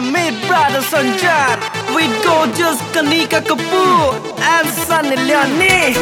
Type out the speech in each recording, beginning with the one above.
meet brother Sanjar with gorgeous Kanika Kapoor and Sunny Leone.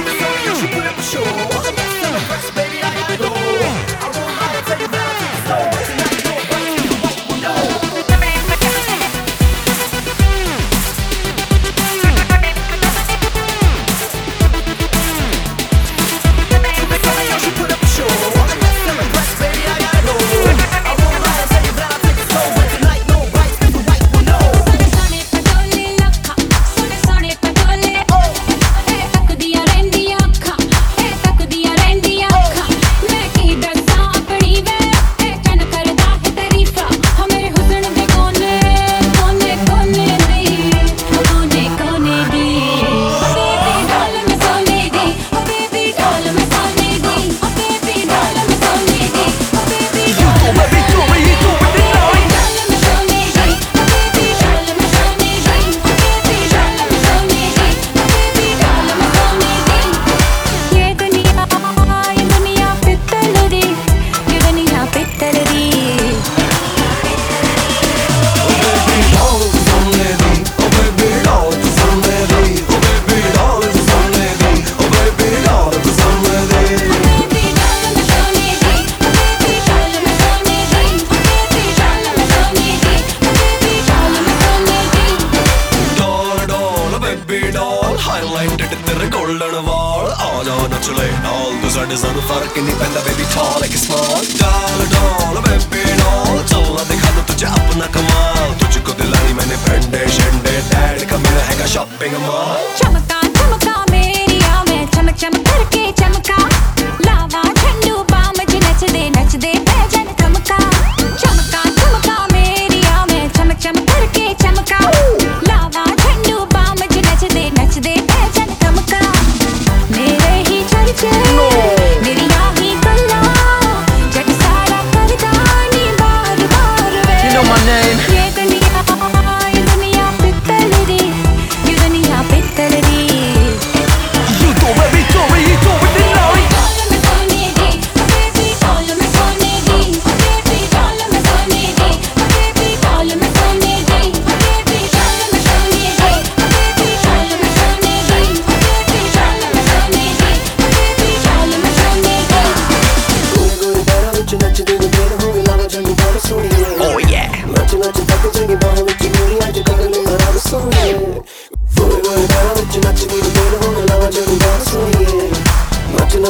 ਹਿੱਲਣ ਵਾਲ ਆ ਜਾ ਨੱਚ ਲੈ ਨਾਲ ਤੂੰ ਸਾਡੇ ਸਾਨੂੰ ਫਰਕ ਨਹੀਂ ਪੈਂਦਾ ਬੇਬੀ ਟਾਲ ਇੱਕ ਸਮਾਲ ਡਾਲ ਡਾਲ ਬੇਬੀ ਨਾਲ ਚੱਲਣਾ ਦਿਖਾ ਦੂੰ ਤੁਝੇ ਆਪਣਾ ਕਮਾਲ ਤੁਝ ਕੋ ਦਿਲਾਨੀ ਮੈਨੇ ਫੰਡੇ ਸ਼ੰਡੇ ਡੈਡ ਕਾ ਮੇਰਾ ਹੈਗਾ ਸ਼ਾਪਿੰਗ ਮਾਲ ਚਮਕਾ ਚਮਕਾ ਮੇਰੀਆ ਮੈਂ ਚਮਕ ਚਮਕ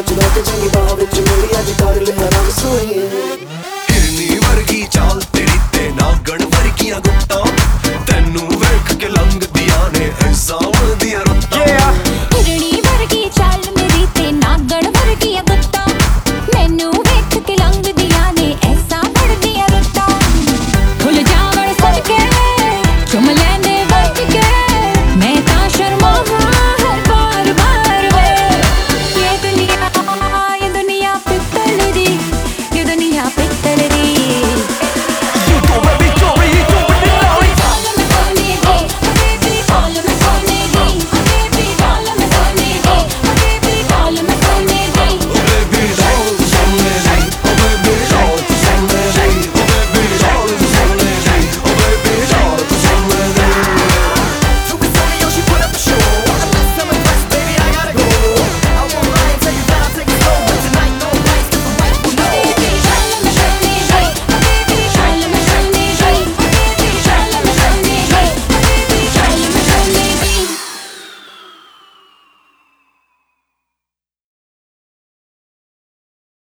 ਨੱਚਦਾ ਚੰਗੀ ਚਾਲ ਤੇ ਨਾਗਣ ਵਰਗੀਆਂ